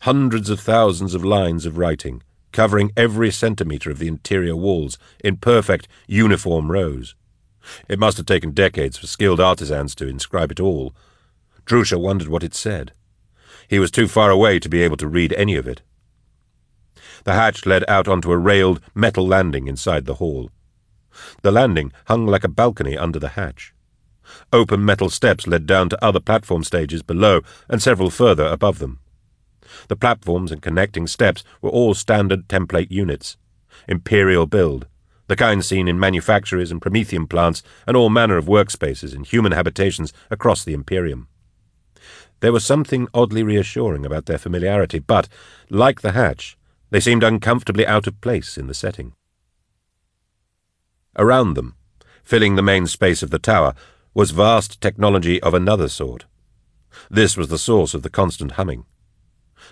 hundreds of thousands of lines of writing, covering every centimetre of the interior walls in perfect, uniform rows. It must have taken decades for skilled artisans to inscribe it all. Drusha wondered what it said. He was too far away to be able to read any of it. The hatch led out onto a railed metal landing inside the hall. The landing hung like a balcony under the hatch. Open metal steps led down to other platform stages below and several further above them. The platforms and connecting steps were all standard template units, imperial build, the kind seen in manufactories and promethium plants and all manner of workspaces and human habitations across the Imperium. There was something oddly reassuring about their familiarity, but, like the hatch, they seemed uncomfortably out of place in the setting. Around them, filling the main space of the tower, was vast technology of another sort. This was the source of the constant humming.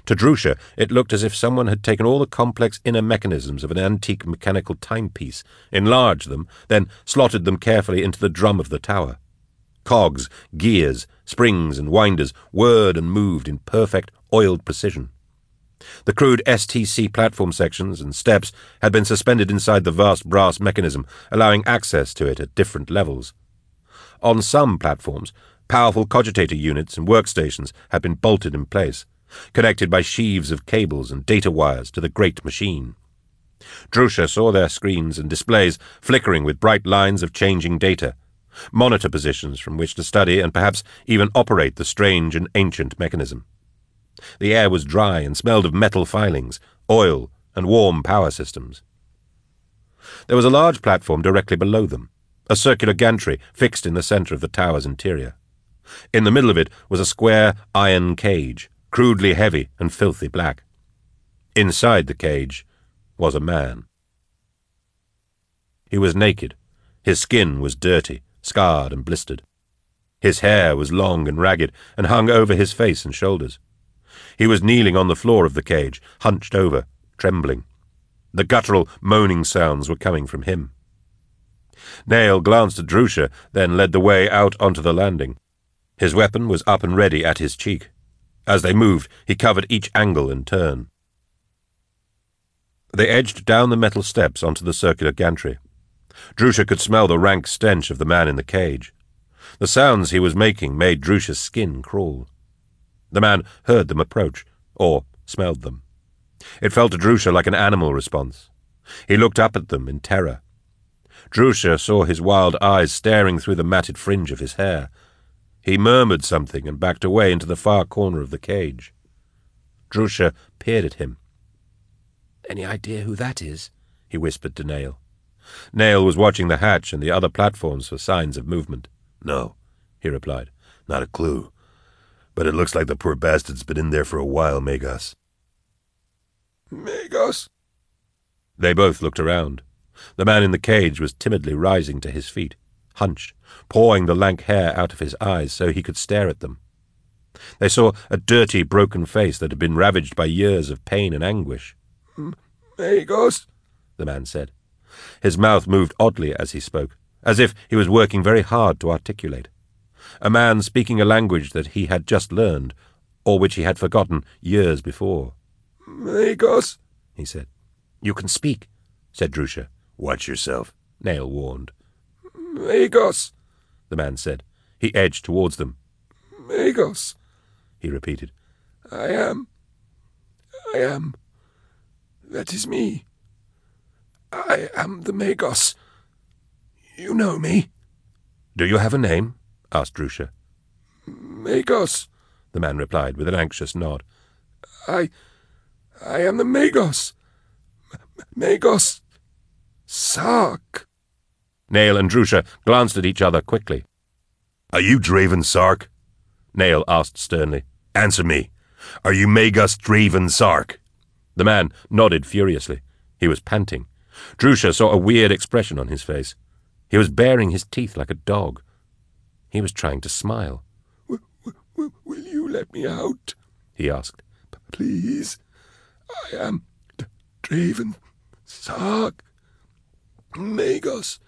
To Drusha, it looked as if someone had taken all the complex inner mechanisms of an antique mechanical timepiece, enlarged them, then slotted them carefully into the drum of the tower. Cogs, gears, springs, and winders whirred and moved in perfect, oiled precision. The crude STC platform sections and steps had been suspended inside the vast brass mechanism, allowing access to it at different levels. On some platforms, powerful cogitator units and workstations had been bolted in place, connected by sheaves of cables and data wires to the great machine. Drusha saw their screens and displays flickering with bright lines of changing data, monitor positions from which to study and perhaps even operate the strange and ancient mechanism. The air was dry and smelled of metal filings, oil, and warm power systems. There was a large platform directly below them, a circular gantry fixed in the centre of the tower's interior. In the middle of it was a square iron cage, crudely heavy and filthy black. Inside the cage was a man. He was naked. His skin was dirty, scarred and blistered. His hair was long and ragged and hung over his face and shoulders. He was kneeling on the floor of the cage, hunched over, trembling. The guttural, moaning sounds were coming from him. Nayl glanced at Drusha, then led the way out onto the landing. His weapon was up and ready at his cheek. As they moved, he covered each angle in turn. They edged down the metal steps onto the circular gantry. Drusha could smell the rank stench of the man in the cage. The sounds he was making made Drusha's skin crawl. The man heard them approach, or smelled them. It felt to Drusha like an animal response. He looked up at them in terror. Drusha saw his wild eyes staring through the matted fringe of his hair. He murmured something and backed away into the far corner of the cage. Drusha peered at him. Any idea who that is? he whispered to Nayl. Nayl was watching the hatch and the other platforms for signs of movement. No, he replied. Not a clue. But it looks like the poor bastard's been in there for a while, Magos. Magos? They both looked around. The man in the cage was timidly rising to his feet, hunched, pawing the lank hair out of his eyes so he could stare at them. They saw a dirty, broken face that had been ravaged by years of pain and anguish. Magos? the man said. His mouth moved oddly as he spoke, as if he was working very hard to articulate. A man speaking a language that he had just learned, or which he had forgotten years before. Magos? he said. You can speak, said Drusha. Watch yourself, Nayl warned. Magos, the man said. He edged towards them. Magos, he repeated. I am. I am. That is me. I am the Magos. You know me. Do you have a name? Asked Drusha. Magos, the man replied with an anxious nod. I. I am the Magos. M- Magos. Sark. Nayl and Drusha glanced at each other quickly. Are you Draven Sark? Nayl asked sternly. Answer me. Are you Magos Draven Sark? The man nodded furiously. He was panting. Drusha saw a weird expression on his face. He was baring his teeth like a dog. He was trying to smile. W- w- will you let me out? he asked. Please. I am D- Draven Sark. Magos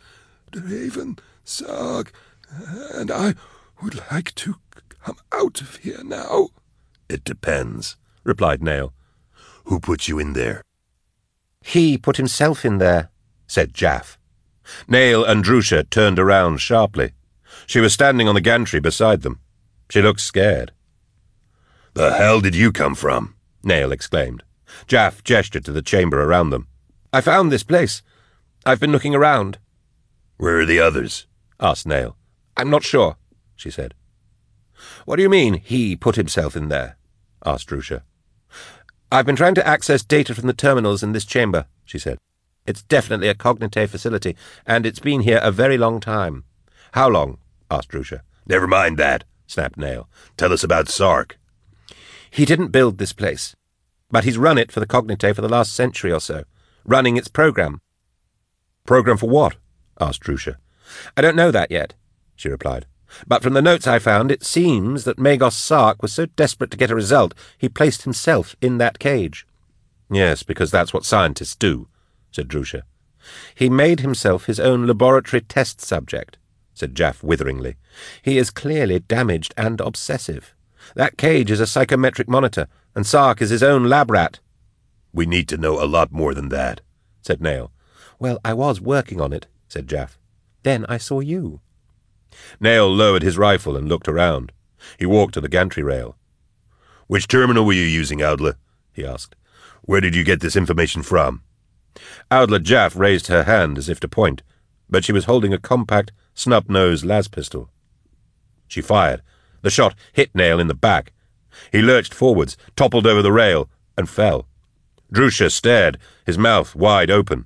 Draven Sark. And I would like to come out of here now. It depends, replied Nayl. Who put you in there? He put himself in there, said Jaff. Nayl and Drusha turned around sharply. She was standing on the gantry beside them. She looked scared. The hell did you come from? Nayl exclaimed. Jaff gestured to the chamber around them. I found this place. I've been looking around. Where are the others? asked Nayl. I'm not sure, she said. What do you mean, he put himself in there? asked Drusha. I've been trying to access data from the terminals in this chamber, she said. It's definitely a Cognitae facility, and it's been here a very long time. How long? Asked Drusha. Never mind that, snapped Nayl. Tell us about Sark. He didn't build this place, but he's run it for the Cognitae for the last century or so, running its program. Program for what? asked Drusha. I don't know that yet, she replied. But from the notes I found, it seems that Magos Sark was so desperate to get a result, he placed himself in that cage. Yes, because that's what scientists do, said Drusha. He made himself his own laboratory test subject, said Jaff witheringly. He is clearly damaged and obsessive. That cage is a psychometric monitor, and Sark is his own lab rat. We need to know a lot more than that, said Nayl. Well, I was working on it, said Jaff. Then I saw you. Nayl lowered his rifle and looked around. He walked to the gantry rail. Which terminal were you using, Ordla? he asked. Where did you get this information from? Ordla Jaff raised her hand as if to point, but she was holding a compact, snub-nosed las pistol. She fired. The shot hit Nayl in the back. He lurched forwards, toppled over the rail, and fell. Drusha stared, his mouth wide open.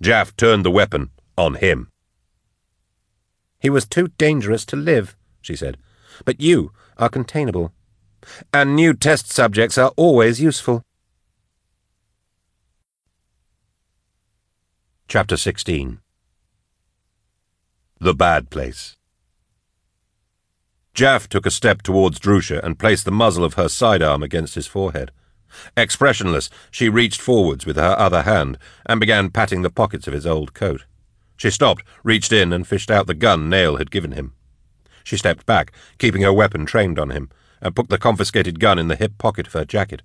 Jaff turned the weapon on him. He was too dangerous to live, she said. But you are containable. And new test subjects are always useful. Chapter 16 The Bad Place Jaff took a step towards Drusha and placed the muzzle of her sidearm against his forehead. Expressionless, she reached forwards with her other hand and began patting the pockets of his old coat. She stopped, reached in, and fished out the gun Nayl had given him. She stepped back, keeping her weapon trained on him, and put the confiscated gun in the hip pocket of her jacket.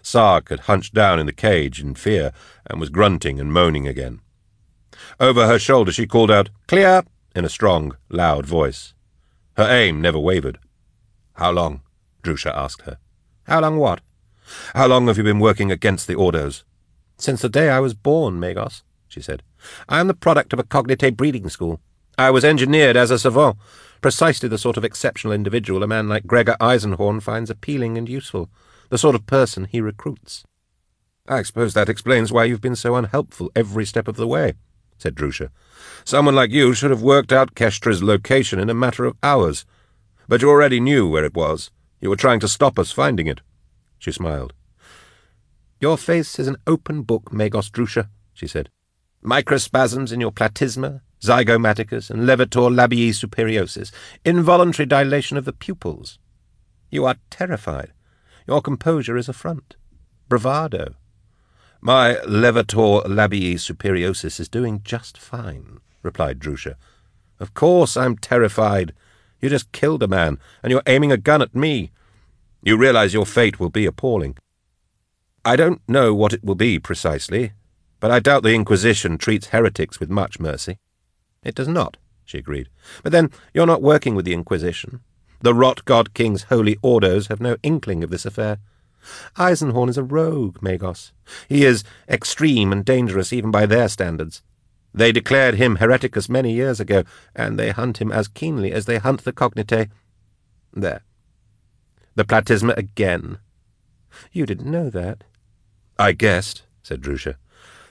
Sark had hunched down in the cage in fear and was grunting and moaning again. Over her shoulder she called out, Clear! In a strong, loud voice. Her aim never wavered. How long? Drusha asked her. How long what? How long have you been working against the Ordos? Since the day I was born, Magos, she said. I am the product of a Cognitae breeding school. I was engineered as a savant, precisely the sort of exceptional individual a man like Gregor Eisenhorn finds appealing and useful, the sort of person he recruits. I suppose that explains why you've been so unhelpful every step of the way, said Drusha. Someone like you should have worked out Kestra's location in a matter of hours. But you already knew where it was. You were trying to stop us finding it. She smiled. Your face is an open book, Magos Drusha, she said. Microspasms in your platysma, zygomaticus, and levator labii superioris, involuntary dilation of the pupils. You are terrified. Your composure is a front. Bravado. My levator labii superioris is doing just fine, replied Drusha. Of course I'm terrified. You just killed a man, and you're aiming a gun at me. You realize your fate will be appalling. I don't know what it will be precisely, but I doubt the Inquisition treats heretics with much mercy. It does not, she agreed. But then you're not working with the Inquisition. The Rot God King's holy orders have no inkling of this affair. Eisenhorn is a rogue, Magos. He is extreme and dangerous even by their standards. They declared him hereticus many years ago, and they hunt him as keenly as they hunt the Cognitae. There. The platysma again. You didn't know that. I guessed, said Drusha.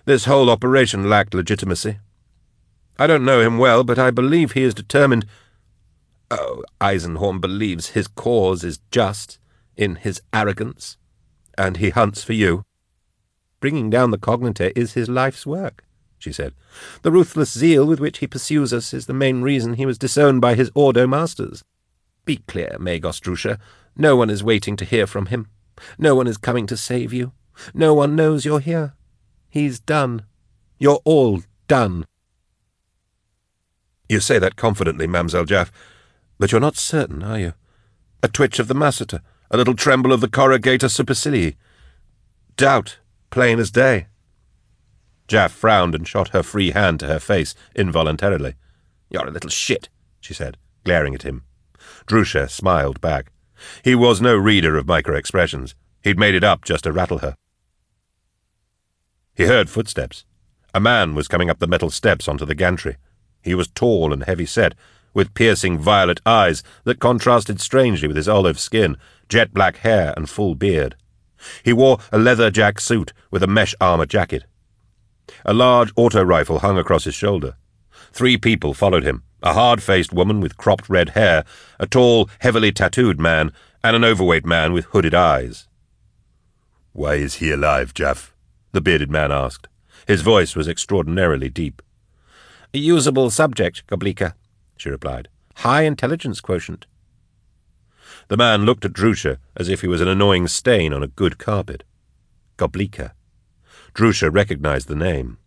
This whole operation lacked legitimacy. I don't know him well, but I believe he is determined. Oh, Eisenhorn believes his cause is just in his arrogance, and he hunts for you. Bringing down the Cognitae is his life's work, she said. The ruthless zeal with which he pursues us is the main reason he was disowned by his Ordo masters. Be clear, Drusha. No one is waiting to hear from him. No one is coming to save you. No one knows you're here. He's done. You're all done. You say that confidently, Mamzel Jaff, but you're not certain, are you? A twitch of the masseter, a little tremble of the corrugator supercilii. Doubt, plain as day. Jaff frowned and shot her free hand to her face involuntarily. You're a little shit, she said, glaring at him. Drusha smiled back. He was no reader of micro-expressions. He'd made it up just to rattle her. He heard footsteps. A man was coming up the metal steps onto the gantry. He was tall and heavy-set, with piercing violet eyes that contrasted strangely with his olive skin, jet black hair, and full beard. He wore a leather jack suit with a mesh armor jacket. A large auto rifle hung across his shoulder. Three people followed him a hard faced woman with cropped red hair, a tall, heavily tattooed man, and an overweight man with hooded eyes. Why is he alive, Jaff? the bearded man asked. His voice was extraordinarily deep. A usable subject, Goblika, she replied. High intelligence quotient. The man looked at Drusha as if he was an annoying stain on a good carpet. Goblika. Drusha recognized the name.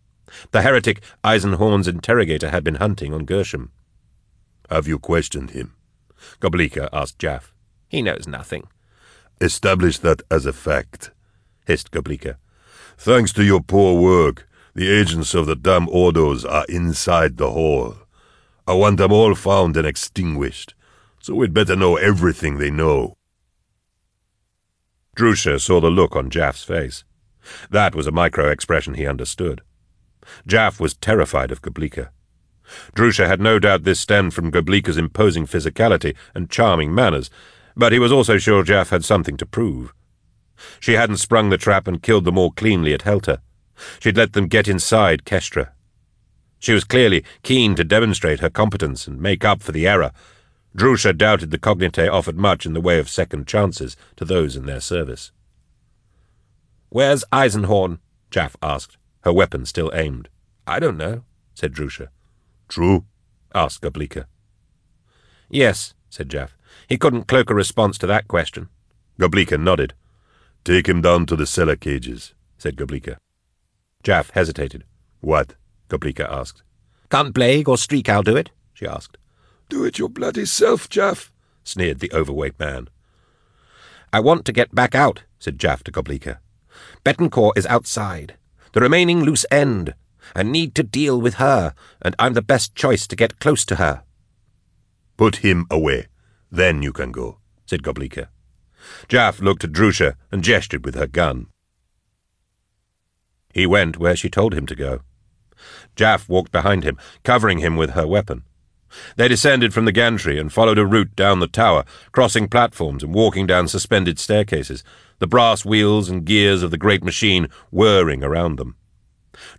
The heretic Eisenhorn's interrogator had been hunting on Gershom. Have you questioned him? Goblika asked Jaff. He knows nothing. Establish that as a fact, hissed Goblika. Thanks to your poor work, the agents of the damn Ordos are inside the hall. I want them all found and extinguished, so we'd better know everything they know. Drusha saw the look on Jaff's face. That was a micro-expression he understood. Jaff was terrified of Goblika. Drusha had no doubt this stemmed from Goblika's imposing physicality and charming manners, but he was also sure Jaff had something to prove. She hadn't sprung the trap and killed them all cleanly at Helter. She'd let them get inside Kestra. She was clearly keen to demonstrate her competence and make up for the error. Drusha doubted the Cognitae offered much in the way of second chances to those in their service. Where's Eisenhorn? Jaff asked, her weapon still aimed. I don't know, said Drusha. True? asked Goblika. Yes, said Jaff. He couldn't cloak a response to that question. Goblika nodded. Take him down to the cellar cages, said Goblika. Jaff hesitated. What? Goblika asked. Can't Blake or Streakow do it? she asked. Do it your bloody self, Jaff, sneered the overweight man. I want to get back out, said Jaff to Goblika. Betancore is outside. The remaining loose end. I need to deal with her, and I'm the best choice to get close to her. Put him away. Then you can go, said Goblika. Jaff looked at Drusha and gestured with her gun. He went where she told him to go. Jaff walked behind him, covering him with her weapon. They descended from the gantry and followed a route down the tower, crossing platforms and walking down suspended staircases, the brass wheels and gears of the great machine whirring around them.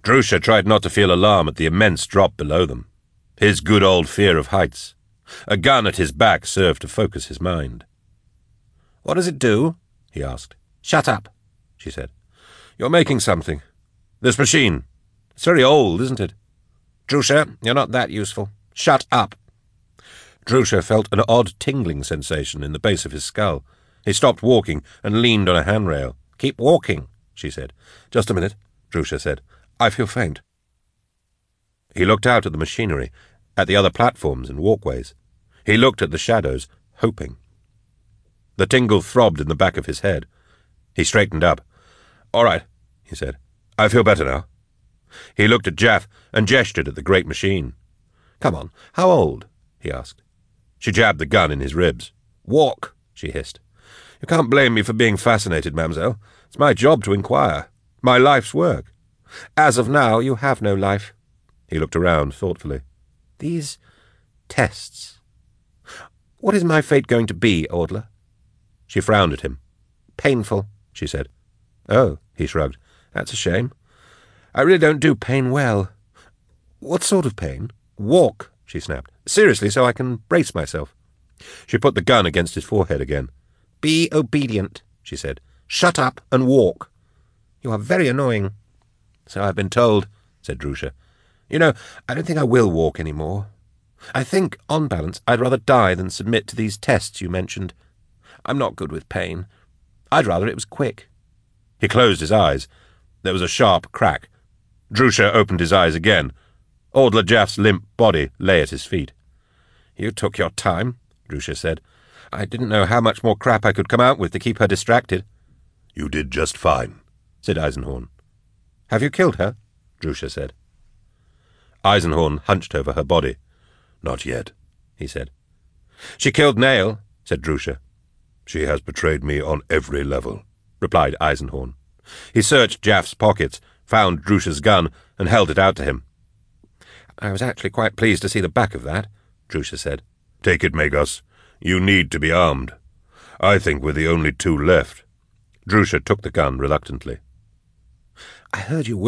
Drusha tried not to feel alarm at the immense drop below them. His good old fear of heights. A gun at his back served to focus his mind. What does it do? he asked. Shut up, she said. You're making something. This machine. It's very old, isn't it? Drusha, you're not that useful. Shut up. Drusha felt an odd tingling sensation in the base of his skull. He stopped walking and leaned on a handrail. Keep walking, she said. Just a minute, Drusha said. I feel faint. He looked out at the machinery, at the other platforms and walkways. He looked at the shadows, hoping. The tingle throbbed in the back of his head. He straightened up. All right, he said. I feel better now. He looked at Jaff and gestured at the great machine. Come on, how old? he asked. She jabbed the gun in his ribs. Walk, she hissed. You can't blame me for being fascinated, mademoiselle. It's my job to inquire. My life's work. As of now, you have no life. He looked around thoughtfully. These tests. What is my fate going to be, Ordla? She frowned at him. Painful, she said. Oh, he shrugged. That's a shame. I really don't do pain well. What sort of pain? Walk, she snapped. Seriously, so I can brace myself. She put the gun against his forehead again. Be obedient, she said. Shut up and walk. You are very annoying. So I've been told, said Drusha. You know, I don't think I will walk any more. I think, on balance, I'd rather die than submit to these tests you mentioned. I'm not good with pain. I'd rather it was quick. He closed his eyes. There was a sharp crack. Drusha opened his eyes again. Ordla Jaff's limp body lay at his feet. You took your time, Drusha said. I didn't know how much more crap I could come out with to keep her distracted. You did just fine, said Eisenhorn. Have you killed her? Drusha said. Eisenhorn hunched over her body. Not yet, he said. She killed Nayl, said Drusha. She has betrayed me on every level, replied Eisenhorn. He searched Jaff's pockets, found Drusha's gun, and held it out to him. I was actually quite pleased to see the back of that, Drusha said. Take it, Magos. You need to be armed. I think we're the only two left. Drusha took the gun reluctantly. I heard you